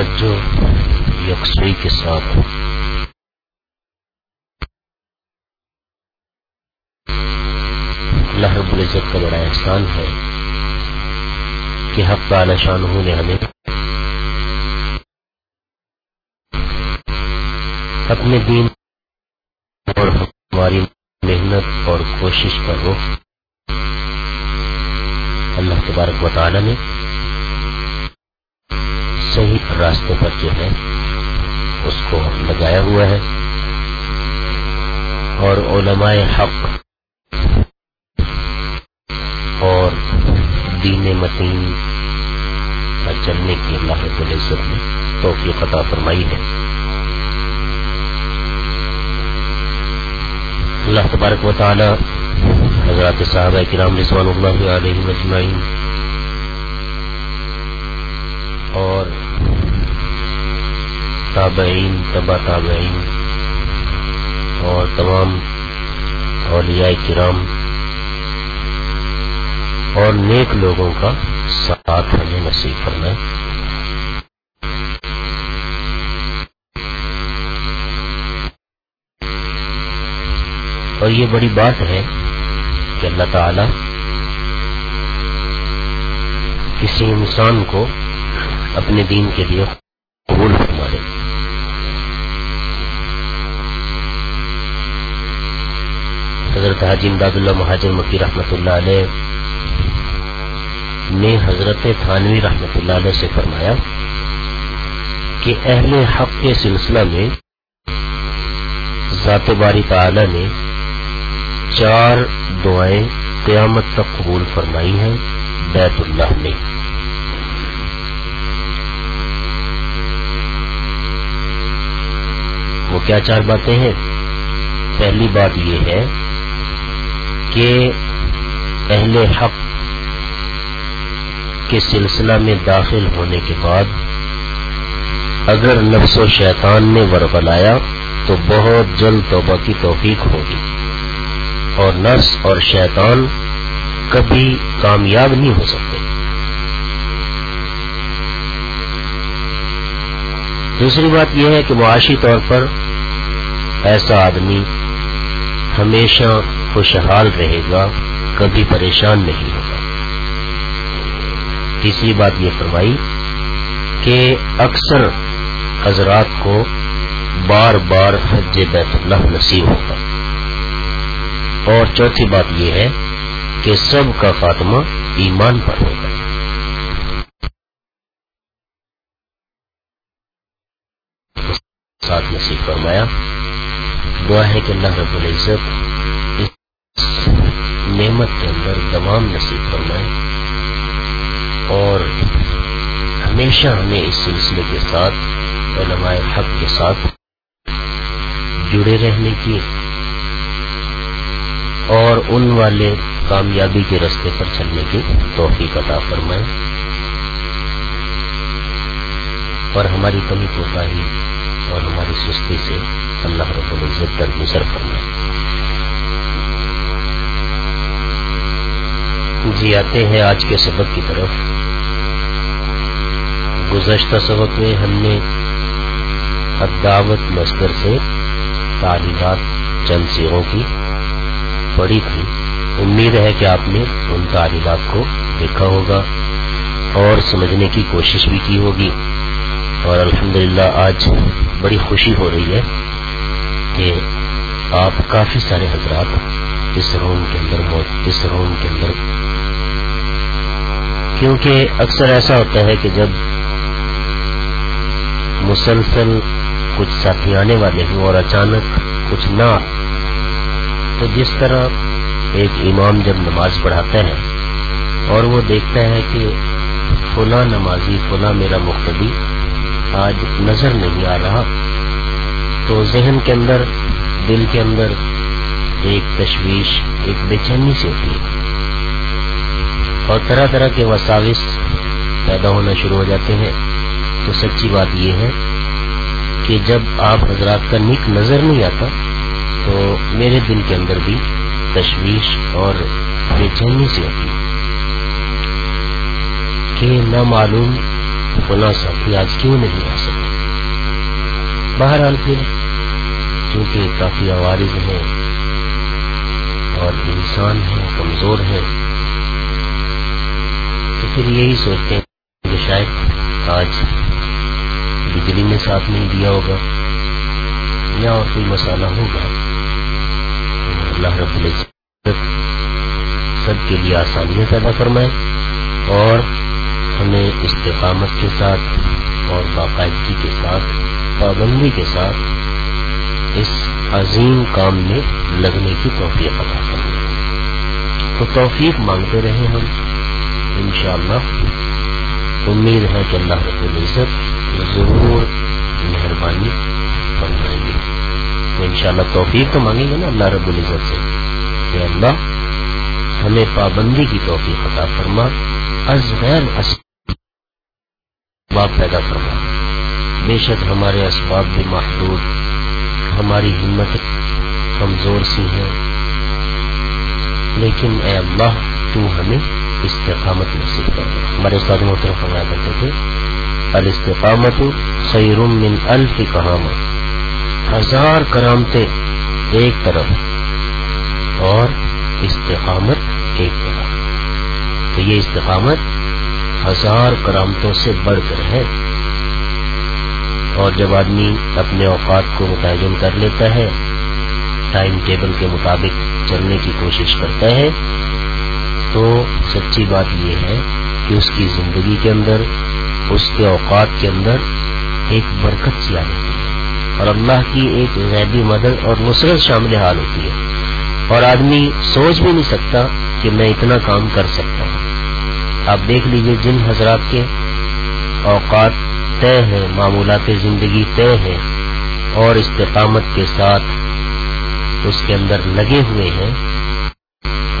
توجہ یکسوئی کے ساتھ۔ اللہ رب العزت کا بڑا احسان ہے کہ حق تعالی شان نے ہمیں۔ اپنے دین اور ہماری محنت اور کوشش کا رخ۔ اللہ تبارک و تعالی نے صحیح راستے پر جو ہے، اس کو لگایا ہوا ہے۔ اور علماء حق اور دین متین پر چلنے کی اللہ رب العزت نے توفیق عطا فرمائی ہے۔ اللہ تبارک و تعالی، حضرات صاحبہ کرام رضوان اللہ علیہ مجمعین اور تابعین تبا تابعین اور تمام اولیاء کرام اور نیک لوگوں کا ساتھ ہمیں نصیب کرنا اور یہ بڑی بات ہے کہ اللہ تعالی کسی انسان کو اپنے دین کے لیے قبول فرما دے حضرت حاجی امداد اللہ مہاجر مکی رحمۃ اللہ علیہ نے حضرت تھانوی رحمۃ اللہ علیہ سے فرمایا کہ اہل حق کے سلسلہ میں ذات باری تعالی نے چار دعائیں قیامت تک قبول فرمائی ہیں بیت اللہ نے وہ کیا چار باتیں ہیں؟ پہلی بات یہ ہے کہ اہل حق کے سلسلہ میں داخل ہونے کے بعد اگر نفس و شیطان نے ورغلایا تو بہت جلد توبہ کی توفیق ہوگی اور نفس اور شیطان کبھی کامیاب نہیں ہو سکتے۔ دوسری بات یہ ہے کہ معاشی طور پر ایسا آدمی ہمیشہ خوشحال رہے گا، کبھی پریشان نہیں ہوگا۔ تیسری بات یہ فرمائی کہ اکثر حضرات کو بار بار حج بیت اللہ نصیب ہوگا۔ اور چوتھی بات یہ ہے کہ سب کا خاتمہ ایمان پر ہوگا۔ ساتھ نصیب فرمایا، دعا ہے کہ اللہ رب العزت اس نعمت کے اندر تمام نصیب فرمائے اور ہمیشہ ہمیں اس سلسلے کے ساتھ، علماء حق کے ساتھ جڑے رہنے کی اور ان والے کامیابی کے رستے پر چلنے کی توفیق عطا فرمائے۔ اور ہماری کمی کوتا ہی اور ہماری سستی سے اللہ رب العزت در گزر جی آتے ہیں آج کے سبق کی طرف۔ گزشتہ سبق میں ہم نے دعوت مستر سے تعلیمات چند سیروں کی پڑھی تھی۔ امید ہے کہ آپ نے ان تعلیمات کو دیکھا ہوگا اور سمجھنے کی کوشش بھی کی ہوگی۔ اور الحمدللہ آج بڑی خوشی ہو رہی ہے کہ آپ کافی سارے حضرات اس روم کے اندر اس روم کے اندر۔ کیونکہ اکثر ایسا ہوتا ہے کہ جب مسلسل کچھ ساتھی آنے والے ہوں اور اچانک کچھ نہ تو جس طرح ایک امام جب نماز پڑھاتا ہے اور وہ دیکھتا ہے کہ فلاں نمازی، فلاں میرا مختبی آج نظر نہیں آ رہا۔ تو ذہن کے اندر، دل کے اندر ایک تشویش، ایک بے چینی سے ہوتی ہے۔ اور طرح طرح کے وساوس پیدا ہونا شروع ہو جاتے ہیں۔ تو سچی بات یہ ہے کہ جب آپ حضرات کا نک نظر نہیں آتا، تو میرے دل کے اندر بھی تشویش اور بے چینی سے ہوتی کہ نہ معلوم فلاں ساتھی آج کیوں نہیں آ سکتے؟ بہرحال پھر کیونکہ کافی عوارض ہیں اور انسان ہے کمزور ہے تو پھر یہی سوچتے ہیں کہ شاید آج بجلی میں ساتھ نہیں دیا ہوگا، یا اور کوئی مسئلہ ہوگا۔ اللہ رب العزت سب کے لیے آسانیاں پیدا فرمائے اور ہمیں استقامت کے ساتھ اور باقاعدگی کے ساتھ، پابندی کے ساتھ اس عظیم کام میں لگنے کی توفیق عطا کریں تو توفیق مانگتے رہے ہم، انشاءاللہ۔ امید ہے کہ اللہ رب العزت ضرور مہربانی فرمائیں گے تو انشاءاللہ توفیق تو مانگیں گے نا اللہ رب العزت سے۔ کہ اللہ ہمیں پابندی کی توفیق عطا فرما، از غیر اسباب پیدا فرما بے شک ہمارے اسباب بھی محدود، ہماری ہمت کمزور سی ہے۔ لیکن اے اللہ، تو ہمیں استقامت نصیب کر ہمارے استاد محترم فرمایا کرتے تھے، الاستقامت خیر من الف کہامت ہزار کرامتے ایک طرف اور استقامت ایک طرف۔ تو یہ استقامت ہزار کرامتوں سے بڑھ کر ہے۔ اور جب آدمی اپنے اوقات کو متعین کر لیتا ہے، ٹائم ٹیبل کے مطابق چلنے کی کوشش کرتا ہے، تو سچی بات یہ ہے کہ اس کی زندگی کے اندر، اس کے اوقات کے اندر ایک برکت سی آ جاتی ہے۔ اور اللہ کی ایک غیبی مدد اور نصرت شامل حال ہوتی ہے۔ اور آدمی سوچ بھی نہیں سکتا کہ میں اتنا کام کر سکتا ہوں۔ آپ دیکھ لیجیے جن حضرات کے اوقات طے ہیں، معمولات زندگی طے ہیں اور استقامت کے ساتھ اس کے اندر لگے ہوئے ہیں۔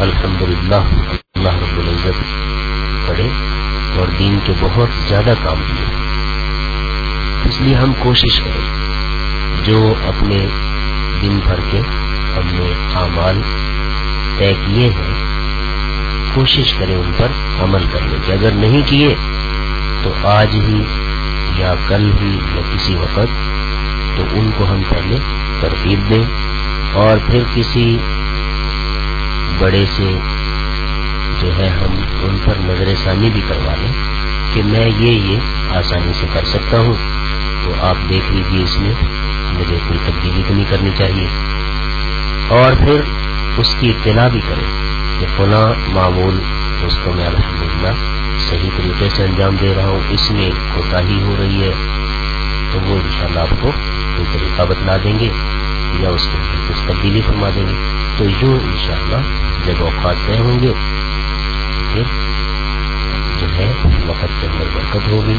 الحمد للہ اللہ رب العزت پڑے اور دین کے بہت زیادہ کام کیے اس لیے ہم کوشش کریں جو اپنے دن بھر کے ہم نے اعمال طے کیے ہیں۔ کوشش کریں ان پر عمل کرنے کی۔ اگر نہیں کیے، تو آج ہی یا کل ہی یا کسی وقت تو ان کو ہم پہلے ترتیب دیں۔ اور پھر کسی بڑے سے جو ہے ہم ان پر نظر ثانی بھی کروا لیں کہ میں یہ یہ آسانی سے کر سکتا ہوں۔ تو آپ دیکھ لیجیے اس میں، مجھے کوئی تبدیلی تو نہیں کرنی چاہیے۔ اور پھر اس کی اطلاع بھی کریں۔ کہ فلاں معمول اس کو میں الحمدللہ صحیح طریقے سے انجام دے رہا ہوں، اس میں کوتا ہی ہو رہی ہے، تو وہ انشاءاللہ آپ کو کوئی طریقہ بتلا دیں گے یا اس کے کچھ تبدیلی فرما دیں گے۔ تو یوں انشاءاللہ جب اوقات طے ہوں گے، پھر جو ہے وقت کے اندر برکت ہوگی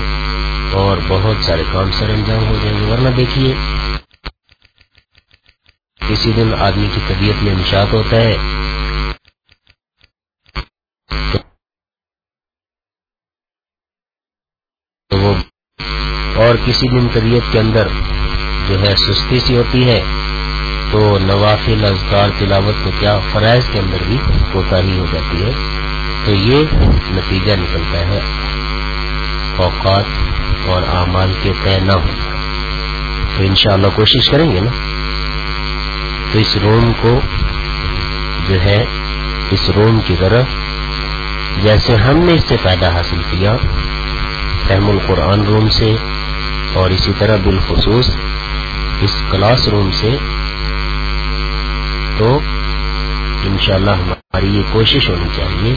اور بہت سارے کام سر انجام ہو جائیں گے۔ ورنہ دیکھیے، کسی دن آدمی کی طبیعت میں نشاط ہوتا ہے تو وہ اور کسی دن طبیعت کے اندر جو ہے سستی سی ہوتی ہے، تو نوافل اذکار تلاوت تو کیا فرائض کے اندر بھی کوتا ہی ہو جاتی ہے۔ تو یہ نتیجہ نکلتا ہے۔ اوقات اور اعمال کے طے نہ ہو۔ تو انشاءاللہ کوشش کریں گے نا۔ تو اس روم کو جو ہے، اس روم کی طرف جیسے ہم نے اس سے فائدہ حاصل کیا فہم القرآن روم سے اور اسی طرح بالخصوص اس کلاس روم سے تو انشاءاللہ ہماری یہ کوشش ہونی چاہیے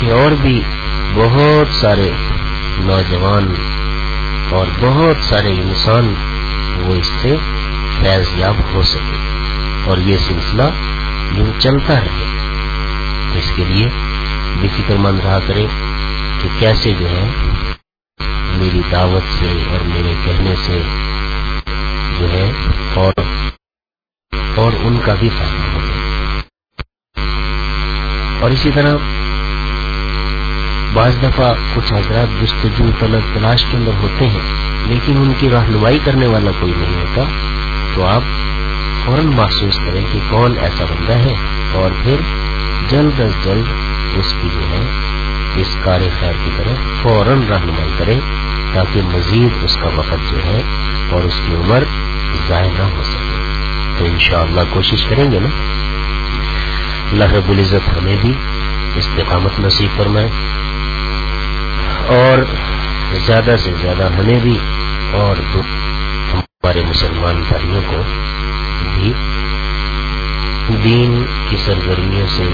کہ اور بھی بہت سارے نوجوان اور بہت سارے انسان وہ اس سے فیض یاب ہو سکے اور یہ سلسلہ یوں چلتا رہے۔ اس کے لیے بے فکر مند رہا کرے کہ کیسے جو ہے میری دعوت سے اور میرے کہنے سے جو ہے، اور اور ان کا بھی فائدہ ہو اور اسی طرح، بعض دفعہ کچھ حضرات جستجو طلب، تلاش کے اندر ہوتے ہیں، لیکن ان کی رہنمائی کرنے والا کوئی نہیں ہوتا۔ تو آپ فوراً محسوس کریں کہ کون ایسا بندہ ہے، اور پھر جلد از جلد اس کی جو ہے اس کار خیر کی طرف فوراً رہنمائی کریں تاکہ مزید اس کا وقت جو ہے اور اس کی عمر ضائع نہ ہو سکے۔ تو انشاءاللہ کوشش کریں گے نا۔ اللہ رب العزت ہمیں بھی استقامت نصیب فرمائے اور زیادہ سے زیادہ ہمیں بھی اور ہمارے مسلمان بھائیوں کو بھی دین کی سرگرمیوں سے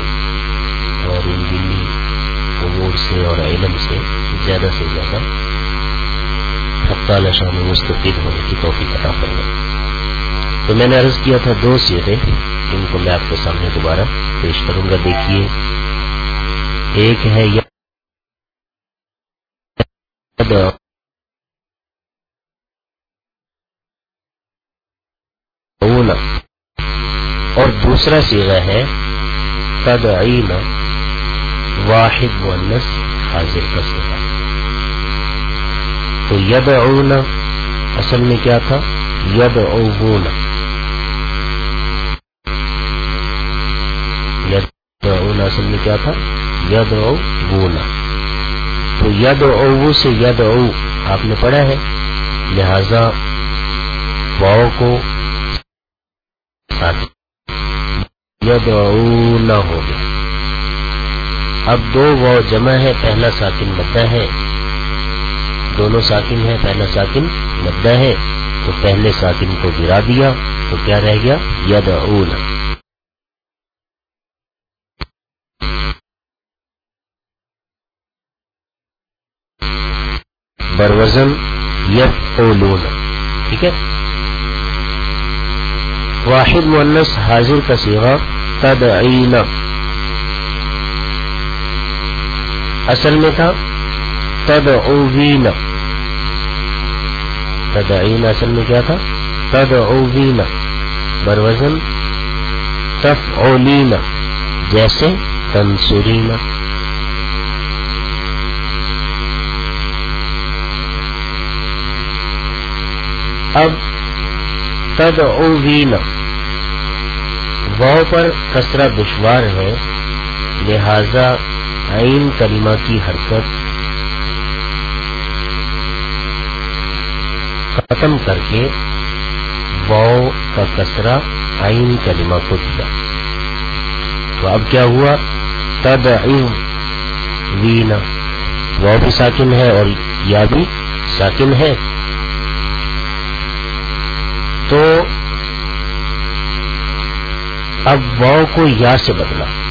اور ان دینی امور سے اور علم سے زیادہ سے زیادہ ہفتہ شام مستفید ہونے کی توفیق عطا فرمائے۔ تو میں نے عرض کیا تھا دو سیرے، ان کو میں آپ کے سامنے دوبارہ پیش کروں گا۔ دیکھیے، ایک ہے یا اور دوسرا سیرا ہے تدعین واحد مونس حاضر کا سیرا تو ید اصل میں کیا تھا؟ ید اونا ید اصل میں کیا تھا؟ ید او بونا تو ید او سے ید او آپ نے پڑھا ہے، لہذا واؤ کو ید او نہ ہو گیا۔ اب دو واؤ جمع ہے، پہلا ساکن بتا ہے۔ دونوں ساکن ہے پہلا ساکن مدہ ہے۔ تو پہلے ساکن کو گرا دیا، تو کیا رہ گیا؟ ید بروزن یف اولون ٹھیک ہے؟ واحد مونس حاضر کا سیوا تد اصل میں تھا تد اوین تدعین اصل میں کیا تھا؟ تد اوین بروزن تف اولین جیسے تنسرین اب تد اوین واؤ پر کسرا دشوار ہے، لہذا عین کلمہ کی حرکت ختم کر کے واؤ کا کسرا عین کلمہ کو دیا۔ تو اب کیا ہوا؟ تد وینا واؤ بھی ساکن ہے اور یا بھی ساکن ہے۔ تو اب واؤ کو یا سے بدلا۔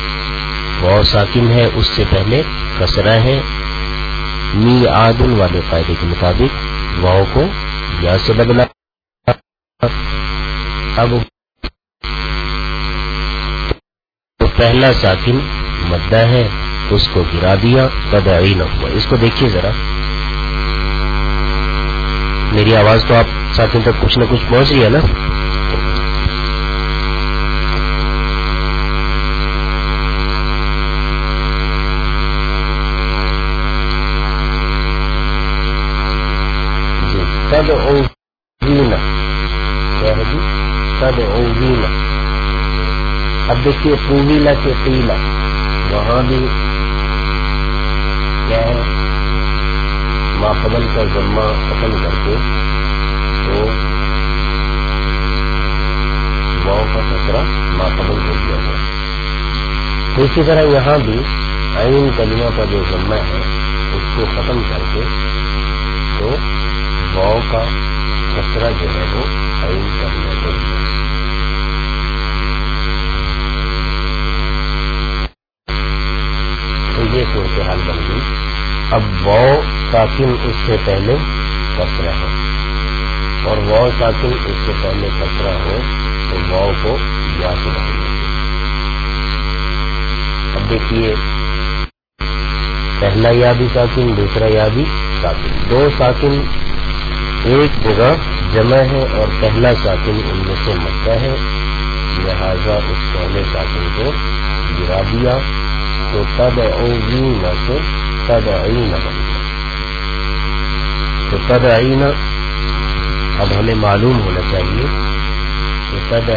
واؤ ساکن ہے، اس سے پہلے کسرا ہے۔ می آدن والے قاعدے کے مطابق واؤ کو یا سے بدلا۔ اب تو پہلا ساکن مدہ ہے، اس کو گرا دیا تدعی نہ ہوا۔ اس کو دیکھیے ذرا۔ میری آواز تو آپ ساکن تک کچھ نہ کچھ پہنچ رہی ہے نا؟ تد اوینا کیا ہے جی تد اب دیکھیے پویلا کے پیلا وہاں بھی کیا ہے؟ ماں قبل کا ذمہ ختم کر کے تو واؤ کا خطرہ ماں قبل کر دیا گیا. تو اسی طرح یہاں بھی عین کلمہ کا جو ذمہ ہے، اس کو ختم کر کے تو واؤ کا خطرہ جو ہے وہ عین کرنے کو تو یہ صورتحال بن گئی۔ اب واؤ ساکن اس سے پہلے کسرا ہے۔ اور واؤ ساکن اس سے پہلے کسرا ہو تو واؤ کو یا سے اب دیکھیے، پہلا یا بھی ساکن دوسرا یا بھی ساکن دو ساکن ایک جگہ جمع ہے اور پہلا ساکن ان میں سے مکہ ہے۔ لہذا اس پہلے ساکن کو گرا دیا تو تب سے تب بن گیا۔ تو تب اب ہمیں معلوم ہونا چاہیے کہ تب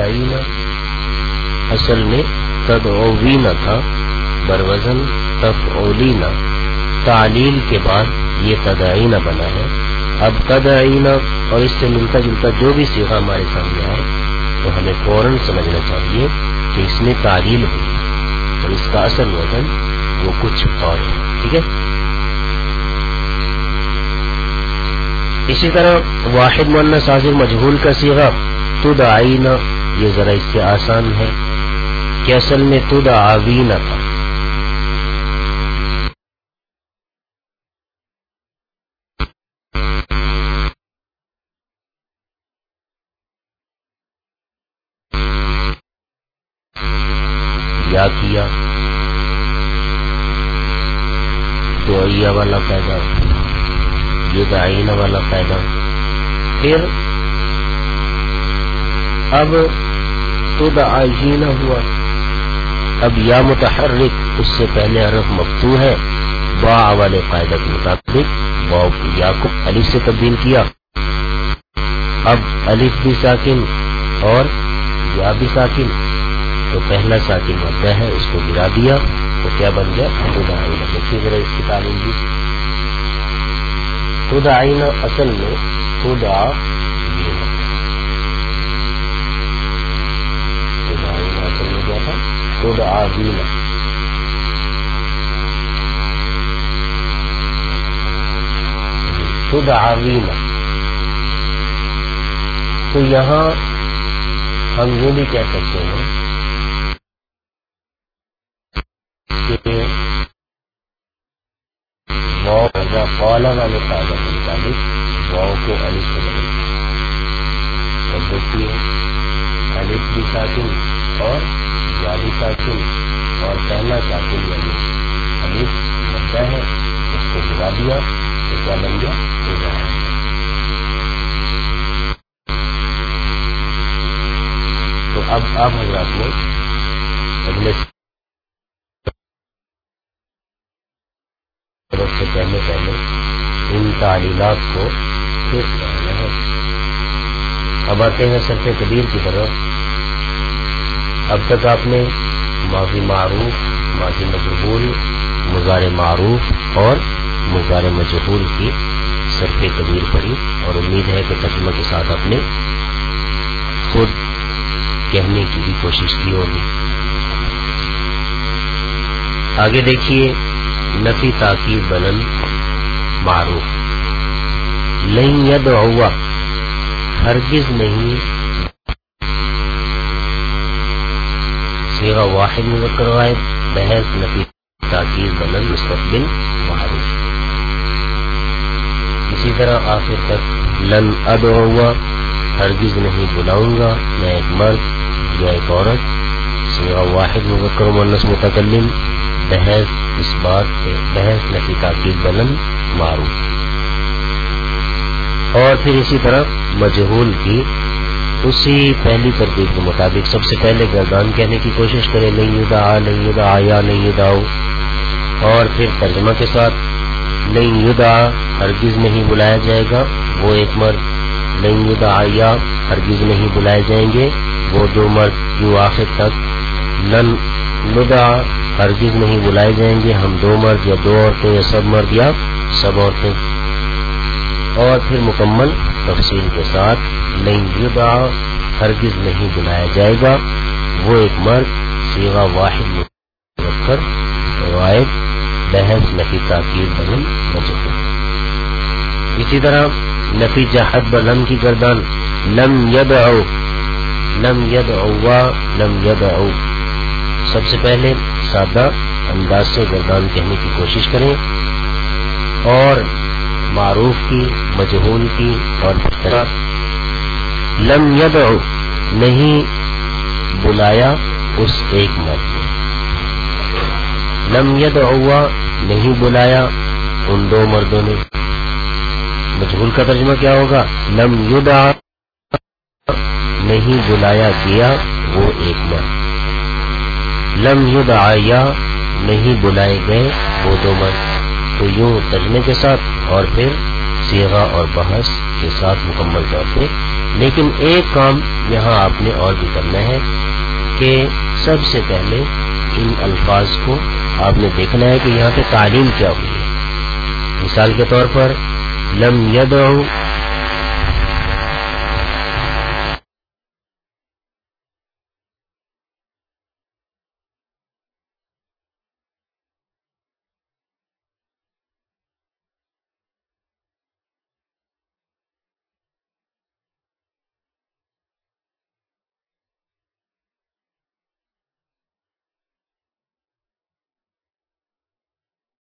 اصل میں تد اوینا تھا، بروزن تف اولینا تعلیل کے بعد یہ تدعینہ بنا ہے۔ اب تدعینا اور اس سے ملتا جلتا جو بھی سیکھا ہمارے سامنے آئے تو ہمیں فوراً سمجھنا چاہیے کہ اس میں تعلیم ہوئی اور اس کا اصل وزن وہ کچھ اور ہے، ٹھیک ہے؟ اسی طرح واحد مونس حاضر مجہول کا سیگا تد آئینہ یہ ذرا اس سے آسان ہے کہ اصل میں تد آوینہ تھا۔ پھر اب تو دعینہ ہوا۔ اب یا متحرک، اس سے پہلے عرف مفتو ہے با والے قاعدہ کے مطابق با یا کو الف سے تبدیل کیا۔ اب الف بھی ساکن اور یا بھی ساکن۔ تو پہلا ساکن مدہ ہے، اس کو گرا دیا۔ تو کیا بن گیا؟ خود آئینہ دیکھیے ذرا اس کی تعلیم بھی۔ خود آئینہ اصل میں خود آئینہ اصل میں کیا تھا خود آئینہ خود آئینہ تو یہاں ہم یہ بھی کہہ سکتے ہیں والا والے قاعدہ کے مطابق واؤ کو الف سے بدل اور دیکھیے الف بھی ساکن اور یا بھی ساکن اور پہلا ساکن یعنی الف بنتا ہے، اس کو گرا دیا تو کیا بن گیا۔ ہو تو اب اب حضرات نے اگلے سے پہلے پہلے ان تعلیمات کو اب آتے ہیں سرف کبیر کی طرف اب تک آپ نے ماضی معروف ماضی مجبول مزار معروف اور مزار مجبول کی سرف کبیر پڑھی اور امید ہے کہ تجمہ کے ساتھ آپ نے خود کہنے کی بھی کوشش کی ہوگی۔ آگے دیکھیے، نفی تاکید بلند معروف۔ لن یدعوا ہرگز نہیں۔ سیغا واحد مذکر غائب بحث نفی تاکید بلند مستقبل معروف اسی طرح آخر تک، لن ادعوا ہرگز نہیں بلاؤں گا، میں ایک مرد، یا ایک عورت۔ سیغا واحد مذکر مونس متکلم۔ بحث اس بات سے بحث نفی تاکید بلند معروف۔ اور پھر اسی طرح مجہول کی اسی پہلی ترتیب کے مطابق سب سے پہلے گردان کہنے کی کوشش کرے نہیں یدا نہیں یدا آیا نہیں یداؤ اور پھر ترجمہ کے ساتھ نہیں یدا ہرگز نہیں بلایا جائے گا، وہ ایک مرد۔ نہیں یدا آیا ہرگز نہیں بلائے جائیں گے، وہ دو مرد۔ جو آخر تک لن لدا ہرگز نہیں بلائے جائیں گے، ہم دو مرد یا دو عورتیں یا سب مرد یا سب عورتیں۔ اور پھر مکمل تفصیل کے ساتھ نہیں یدا ہرگز نہیں بلایا جائے گا۔ وہ ایک مرد سیوا واحد رکھ کر روایت بحث نفی تاکیر بلن بچے اسی طرح نفی جہد بلم کی گردان۔ لم ید لم ید لم ید سب سے پہلے سادہ، انداز سے گردان کہنے کی کوشش کریں اور معروف کی، مجہول کی اور لم ید نہیں بلایا اس ایک مرد نے۔ لم ید نہیں بلایا ان دو مردوں نے۔ مجہول کا ترجمہ کیا ہوگا؟ لم یدا نہیں بلایا گیا وہ ایک مرد۔ لم یدعیا نہیں بلائے گئے وہ دو مرد۔ تو یوں ترجمے کے ساتھ اور پھر سیغا اور بحث کے ساتھ مکمل طور پہ۔ لیکن ایک کام یہاں آپ نے اور بھی کرنا ہے کہ سب سے پہلے ان الفاظ کو آپ نے دیکھنا ہے کہ یہاں پہ تعلیم کیا ہوئی ہے۔ مثال کے طور پر، لم یدعو